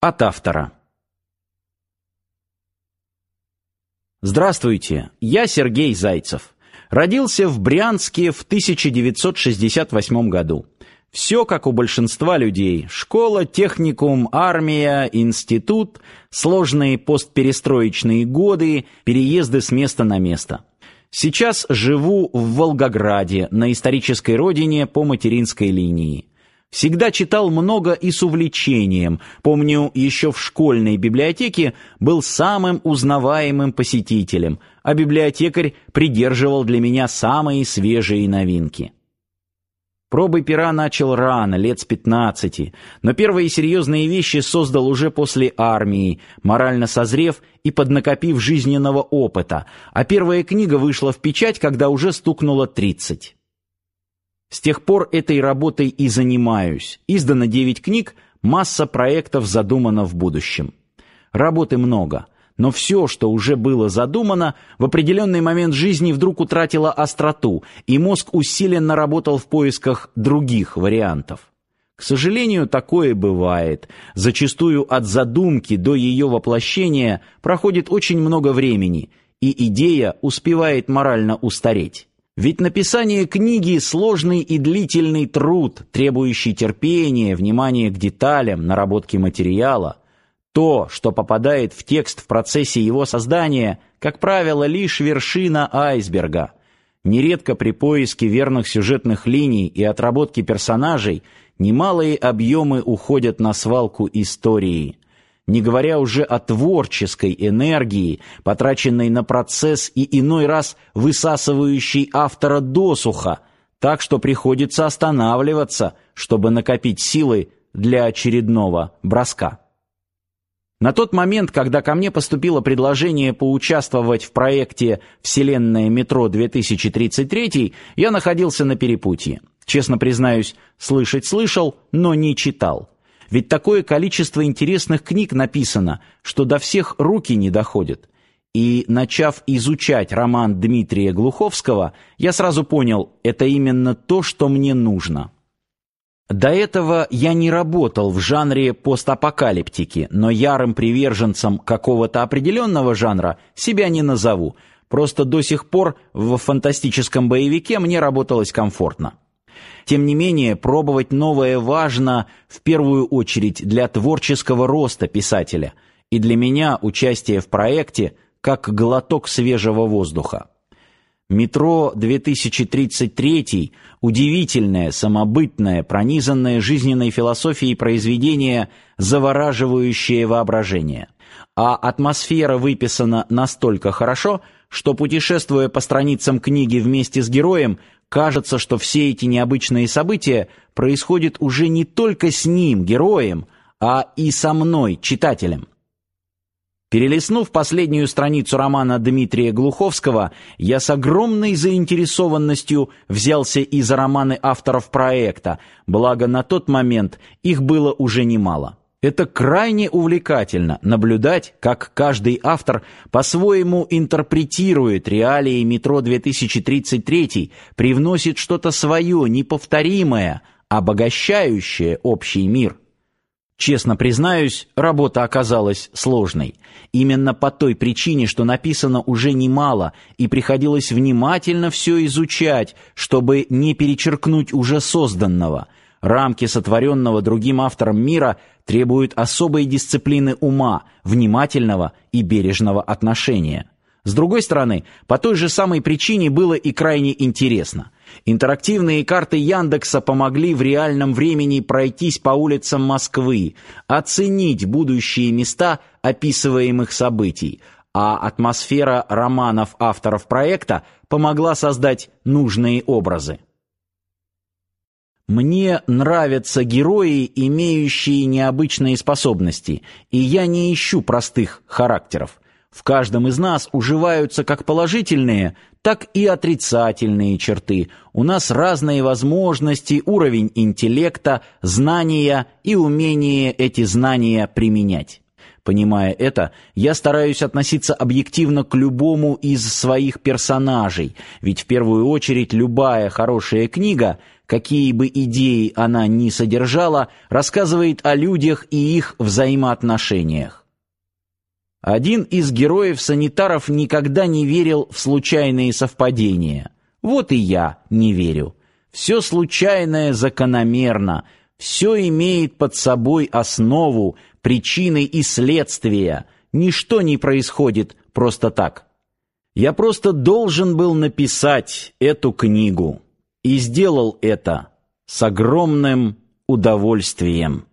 От автора. Здравствуйте, я Сергей Зайцев. Родился в Брянске в 1968 году. Все как у большинства людей: школа, техникум, армия, институт, сложные постперестроечные годы, переезды с места на место. Сейчас живу в Волгограде, на исторической родине по материнской линии. Всегда читал много и с увлечением. Помню, еще в школьной библиотеке был самым узнаваемым посетителем, а библиотекарь придерживал для меня самые свежие новинки. Пробы пера начал рано, лет с 15, но первые серьезные вещи создал уже после армии, морально созрев и поднакопив жизненного опыта, а первая книга вышла в печать, когда уже стукнуло 30. С тех пор этой работой и занимаюсь. Издано 9 книг, масса проектов задумано в будущем. Работы много, но все, что уже было задумано, в определенный момент жизни вдруг утратило остроту, и мозг усиленно работал в поисках других вариантов. К сожалению, такое бывает. Зачастую от задумки до ее воплощения проходит очень много времени, и идея успевает морально устареть. Ведь написание книги сложный и длительный труд, требующий терпения, внимания к деталям, наработки материала. То, что попадает в текст в процессе его создания, как правило, лишь вершина айсберга. Нередко при поиске верных сюжетных линий и отработке персонажей немалые объемы уходят на свалку истории не говоря уже о творческой энергии, потраченной на процесс и иной раз высасывающей автора досуха, так что приходится останавливаться, чтобы накопить силы для очередного броска. На тот момент, когда ко мне поступило предложение поучаствовать в проекте «Вселенная метро-2033», я находился на перепутье. Честно признаюсь, слышать слышал, но не читал. Ведь такое количество интересных книг написано, что до всех руки не доходят. И, начав изучать роман Дмитрия Глуховского, я сразу понял, это именно то, что мне нужно. До этого я не работал в жанре постапокалиптики, но ярым приверженцем какого-то определенного жанра себя не назову. Просто до сих пор в фантастическом боевике мне работалось комфортно. Тем не менее, пробовать новое важно в первую очередь для творческого роста писателя, и для меня участие в проекте как глоток свежего воздуха. Метро 2033 удивительное, самобытное, пронизанное жизненной философией произведение, завораживающее воображение. А атмосфера выписана настолько хорошо, что путешествуя по страницам книги вместе с героем, кажется, что все эти необычные события происходят уже не только с ним, героем, а и со мной, читателем. Перелистнув последнюю страницу романа Дмитрия Глуховского, я с огромной заинтересованностью взялся и за романы авторов проекта, благо на тот момент их было уже немало. Это крайне увлекательно наблюдать, как каждый автор по-своему интерпретирует реалии метро 2033, привносит что-то свое, неповторимое, обогащающее общий мир. Честно признаюсь, работа оказалась сложной. Именно по той причине, что написано уже немало, и приходилось внимательно все изучать, чтобы не перечеркнуть уже созданного – Рамки сотворенного другим автором мира требуют особой дисциплины ума, внимательного и бережного отношения. С другой стороны, по той же самой причине было и крайне интересно. Интерактивные карты Яндекса помогли в реальном времени пройтись по улицам Москвы, оценить будущие места описываемых событий, а атмосфера романов авторов проекта помогла создать нужные образы. Мне нравятся герои, имеющие необычные способности, и я не ищу простых характеров. В каждом из нас уживаются как положительные, так и отрицательные черты. У нас разные возможности, уровень интеллекта, знания и умение эти знания применять. Понимая это, я стараюсь относиться объективно к любому из своих персонажей, ведь в первую очередь любая хорошая книга какие бы идеи она ни содержала, рассказывает о людях и их взаимоотношениях. Один из героев-санитаров никогда не верил в случайные совпадения. Вот и я не верю. Все случайное закономерно, все имеет под собой основу, причины и следствия. Ничто не происходит просто так. Я просто должен был написать эту книгу и сделал это с огромным удовольствием.